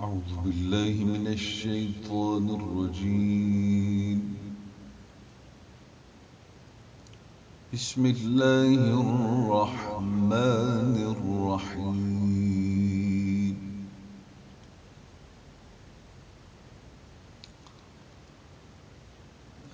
أعوذ بالله من الشيطان الرجيم. بسم الله الرحمن الرحيم.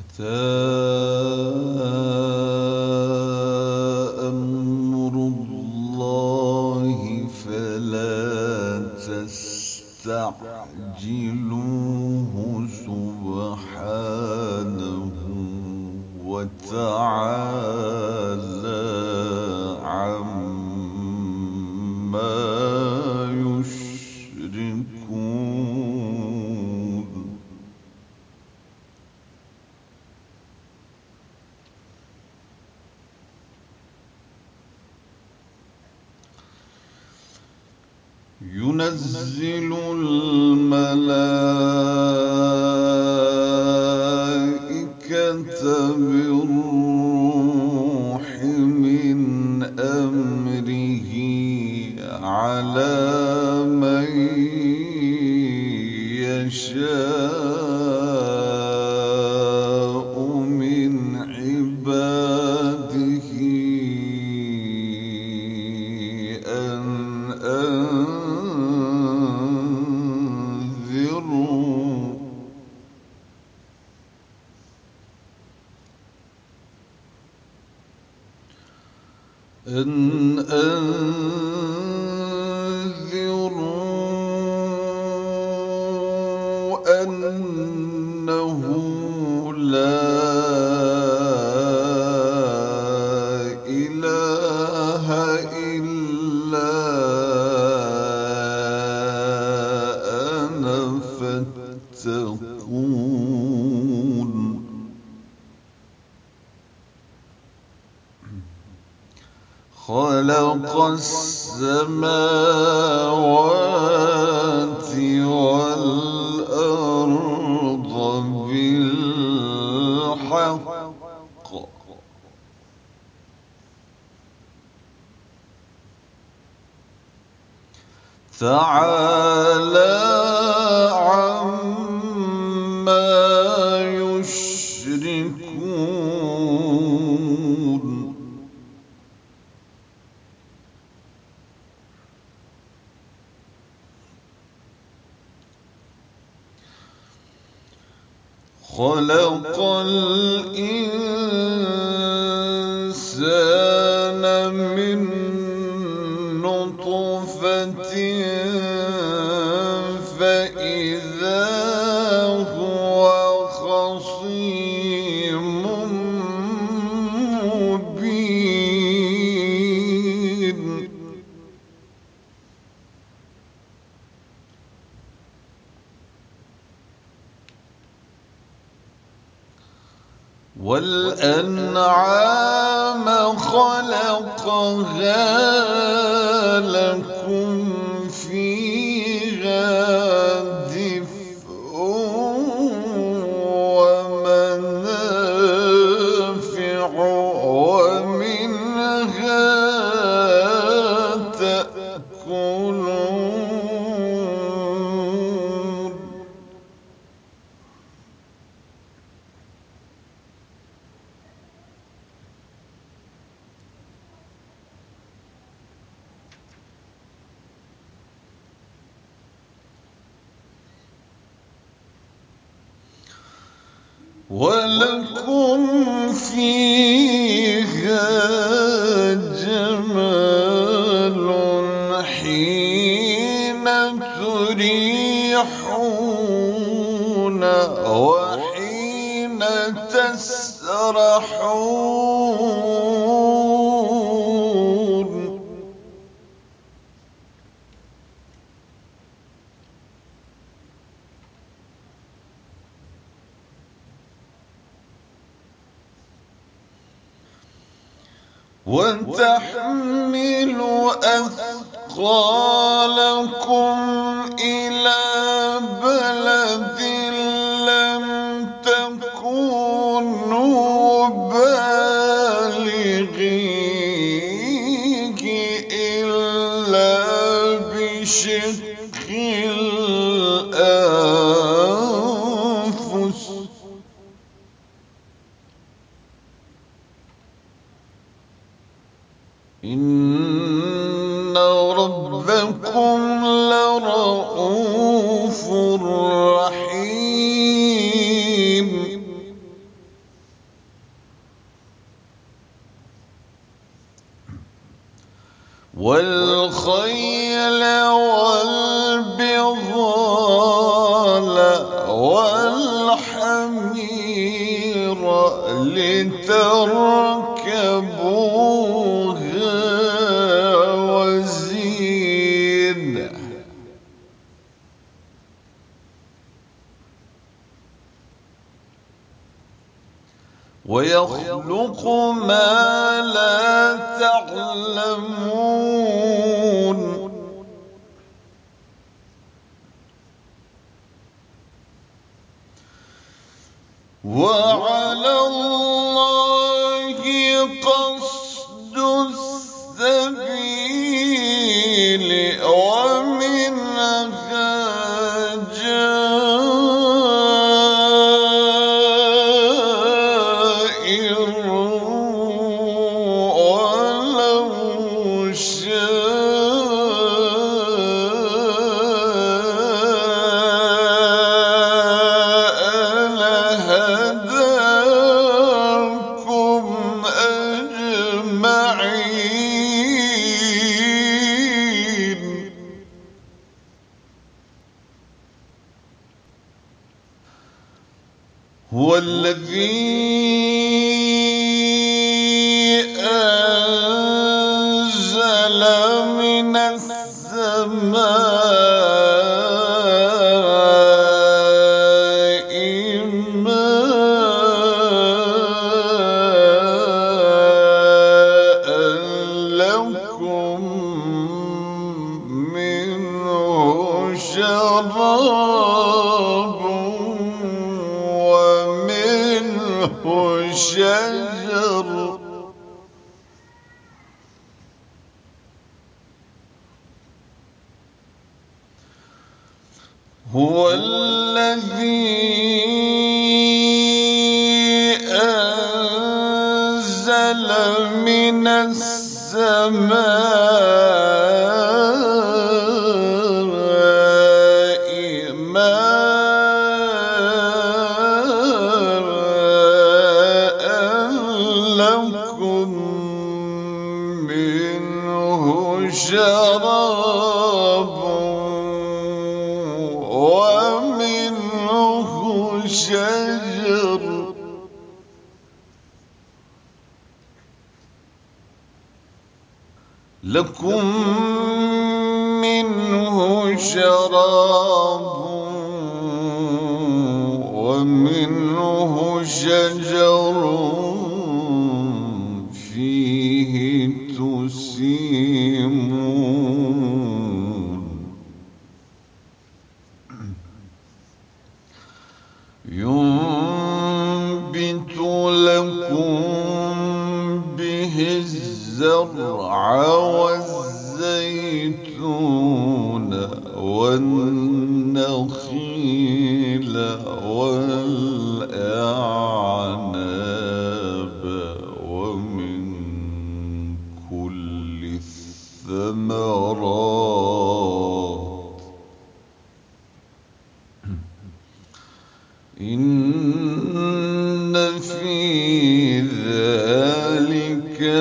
أتى خلق السماوات والأرض بالحق. تعالى خلق الإنسان من نطفة حين تريحون وحين تسرحون. وتحمل أثقالكم إلى بلد لم تكونوا بالغيه إلا بشق واركبوها وزين. ويخلق ما لا تعلمون. وعلى الله قصد السبيل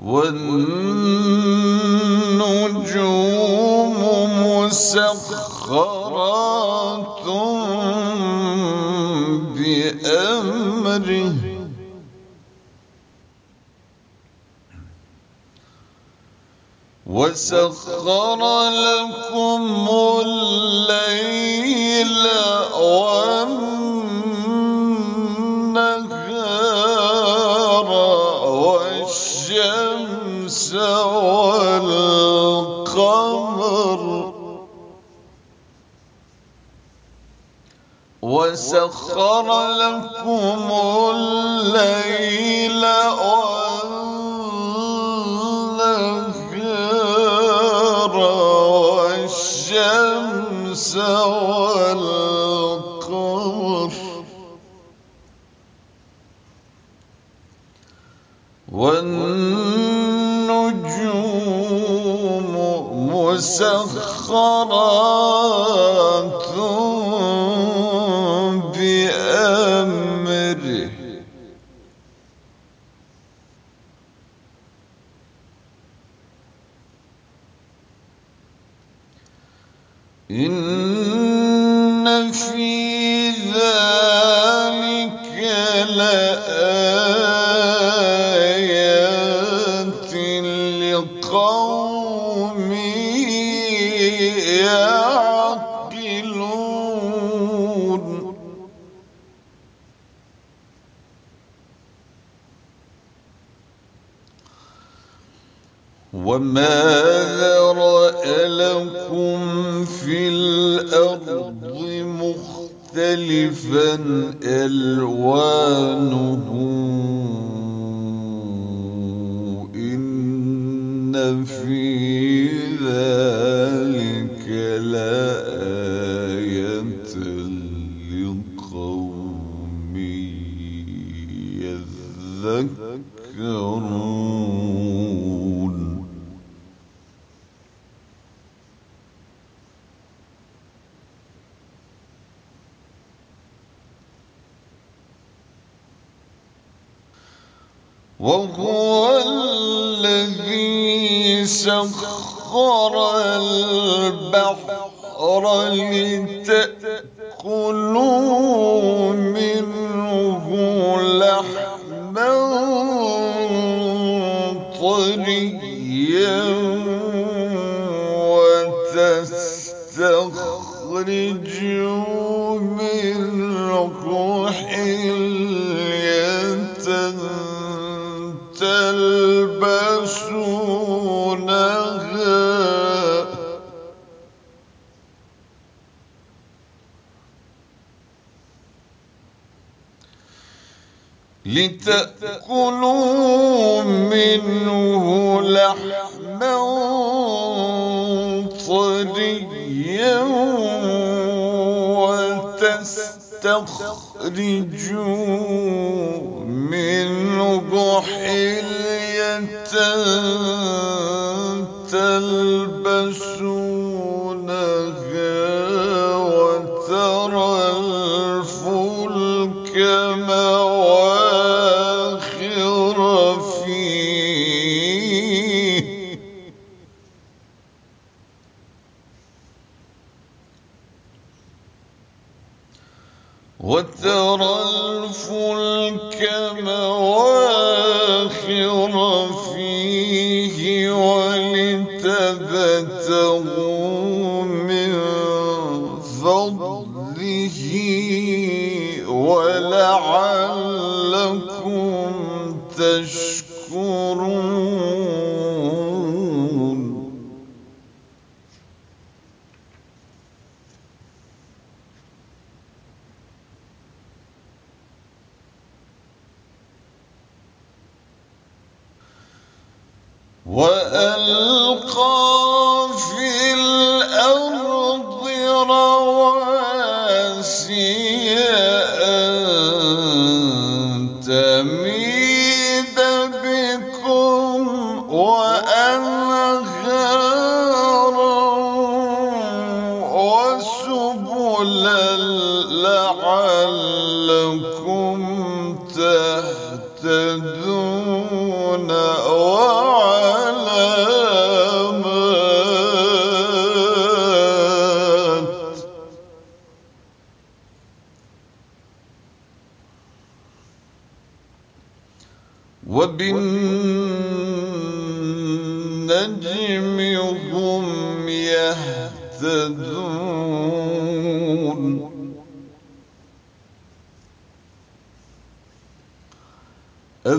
والنجوم مسخرات بأمره. وسخر لكم الليل وسخر لكم الليل والنهار والشمس والقمر والنجوم مسخرات 呃 وتستخرجوا حلية تلبسونها لتأكلوا وتستخرجوا منه حلية تلبسونها وترى الفلك مواخر فيه ولتبتغوا من فضله ولعلكم تشكرون. لعلكم تهتدون.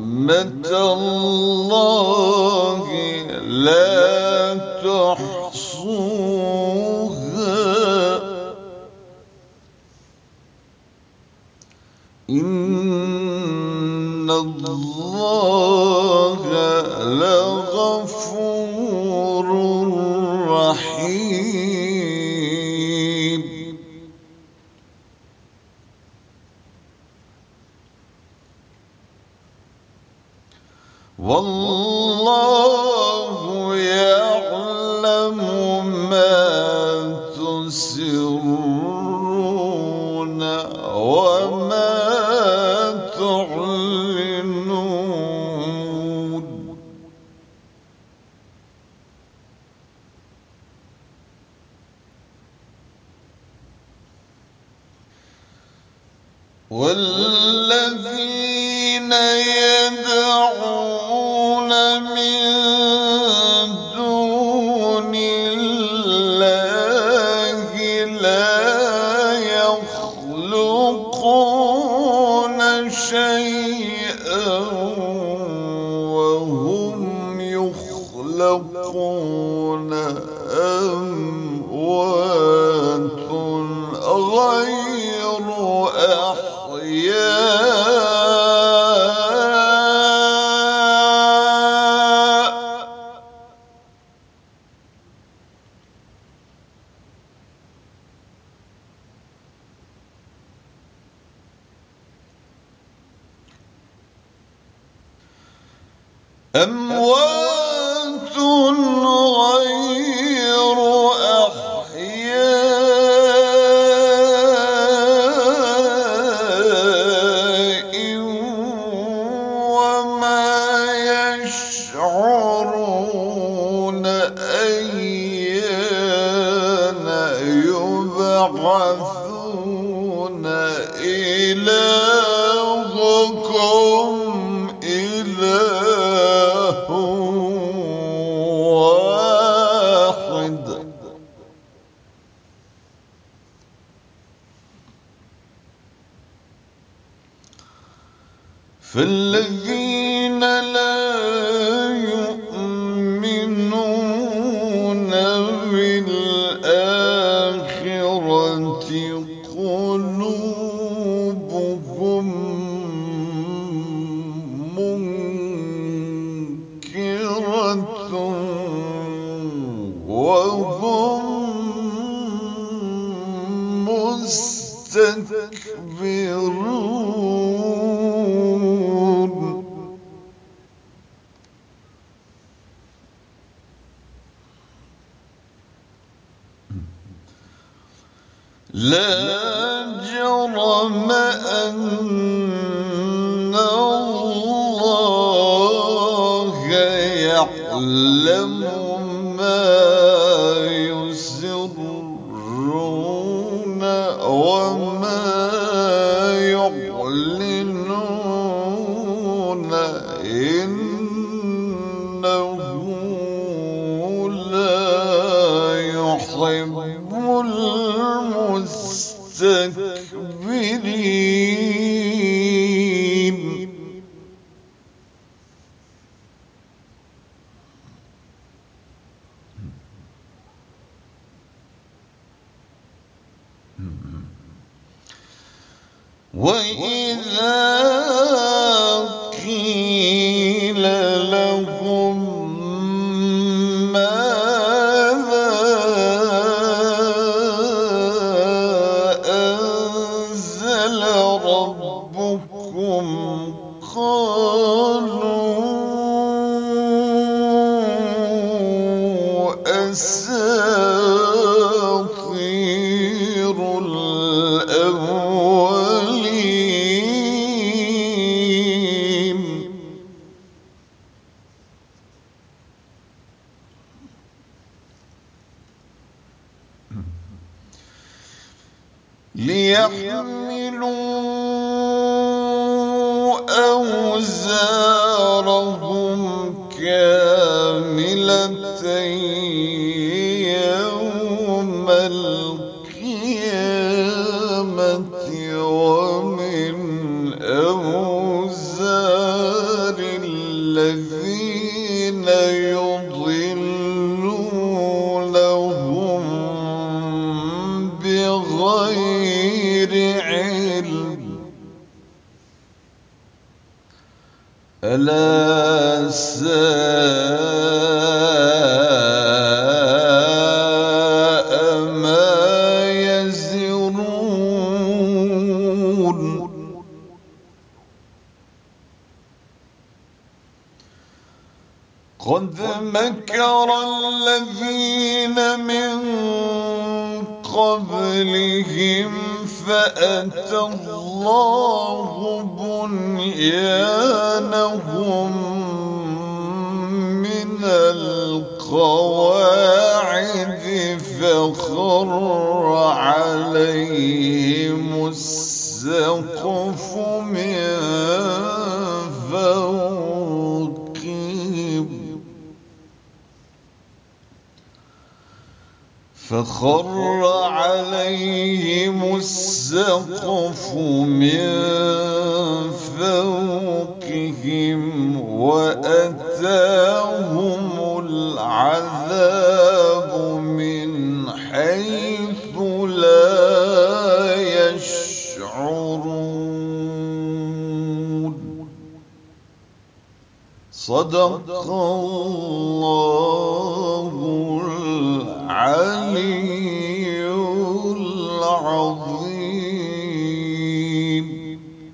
نعمة الله لا تحصوها. إن Vallahi أموات فالذين لا أن الله يعلم وإذا ليحملوا أوزارهم كاملة فأتى الله بنيانهم من القواعد فخر عليهم السقف من فوقهم. فخر عليهم السقف من فوقهم وأتاهم العذاب من حيث لا يشعرون. صدق الله.